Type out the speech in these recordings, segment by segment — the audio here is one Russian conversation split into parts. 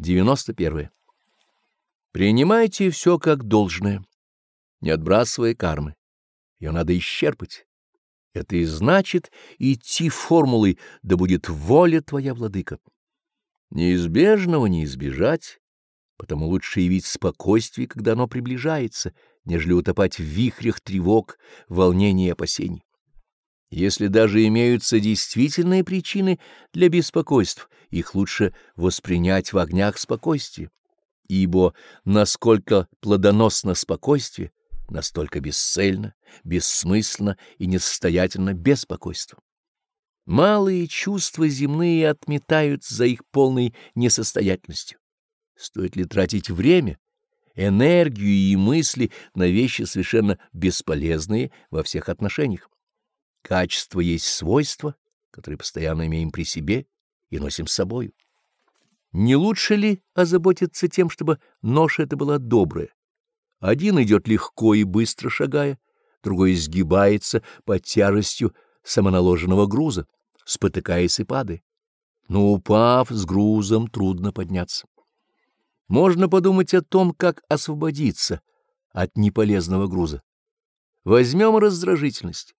91. Принимайте все как должное, не отбрасывая кармы. Ее надо исчерпать. Это и значит идти формулой «да будет воля твоя, владыка». Неизбежного не избежать, потому лучше явить спокойствие, когда оно приближается, нежели утопать в вихрях тревог, волнений и опасений. Если даже имеются действительные причины для беспокойств, их лучше воспринять в огнях спокойствия, ибо насколько плодоносно спокойствие, настолько бесцельно, бессмысленно и несостоятельно беспокойство. Малые чувства земные отметают за их полной несостоятельностью. Стоит ли тратить время, энергию и мысли на вещи совершенно бесполезные во всех отношениях? Качество есть свойство, которое постоянно имеем при себе и носим с собою. Не лучше ли озаботиться тем, чтобы ноша эта была добрая? Один идет легко и быстро шагая, другой сгибается под тяжестью самоналоженного груза, спотыкаясь и падая. Но упав с грузом, трудно подняться. Можно подумать о том, как освободиться от неполезного груза. Возьмем раздражительность.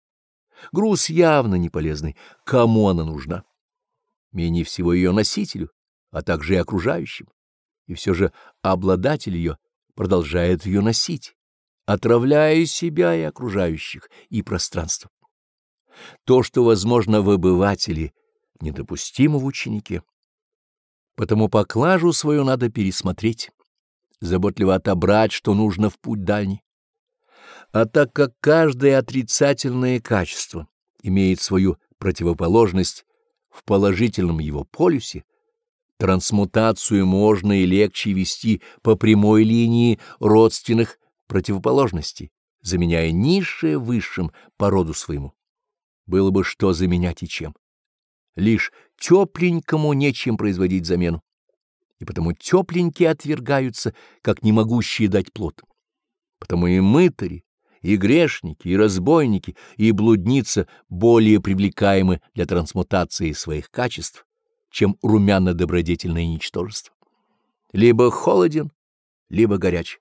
Груз явно неполезный. Кому она нужна? Менее всего ее носителю, а также и окружающим. И все же обладатель ее продолжает ее носить, отравляя себя и окружающих, и пространство. То, что возможно в обывателе, недопустимо в ученике. Потому поклажу свою надо пересмотреть, заботливо отобрать, что нужно в путь дальний. А так как каждое отрицательное качество имеет свою противоположность в положительном его полюсе, трансмутацию можно и легче вести по прямой линии родственных противоположностей, заменяя низшее высшим по роду своему. Было бы что заменять и чем. Лишь тепленькому нечем производить замену, и потому тепленькие отвергаются, как не могущие дать плод. Потому и мытари, и грешники, и разбойники, и блудница более привлекаемы для трансмутации своих качеств, чем румяно-добродетельное ничтожество. Либо холоден, либо горяч,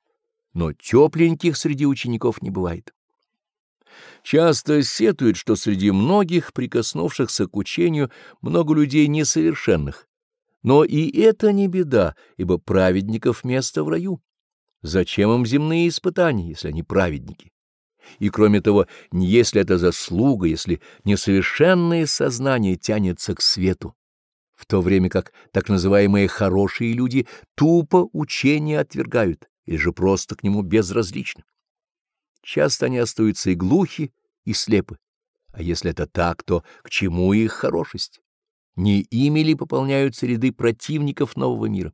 но тепленьких среди учеников не бывает. Часто сетуют, что среди многих прикоснувшихся к учению много людей несовершенных. Но и это не беда, ибо праведников место в раю. Зачем им земные испытания, если они праведники? И кроме того, не если это заслуга, если несовершенное сознание тянется к свету, в то время как так называемые хорошие люди тупо учение отвергают или же просто к нему безразличны. Часто они остаются и глухи, и слепы. А если это так, то к чему их хорошесть? Не ими ли пополняются ряды противников нового мира?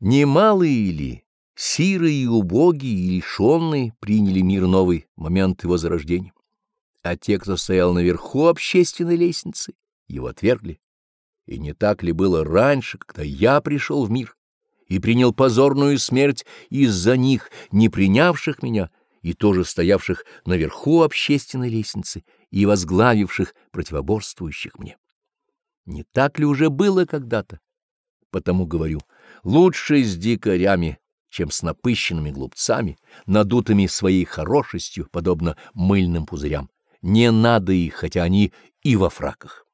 Немалые ли Сирые и убогие и лишенные приняли мир новый момент его зарождения. А те, кто стоял наверху общественной лестницы, его отвергли. И не так ли было раньше, когда я пришел в мир и принял позорную смерть из-за них, не принявших меня, и тоже стоявших наверху общественной лестницы и возглавивших противоборствующих мне? Не так ли уже было когда-то? Потому говорю, лучше с дикарями чем с напыщенными глупцами, надутыми своей хорошестью, подобно мыльным пузырям. Не надо их, хотя они и во фраках.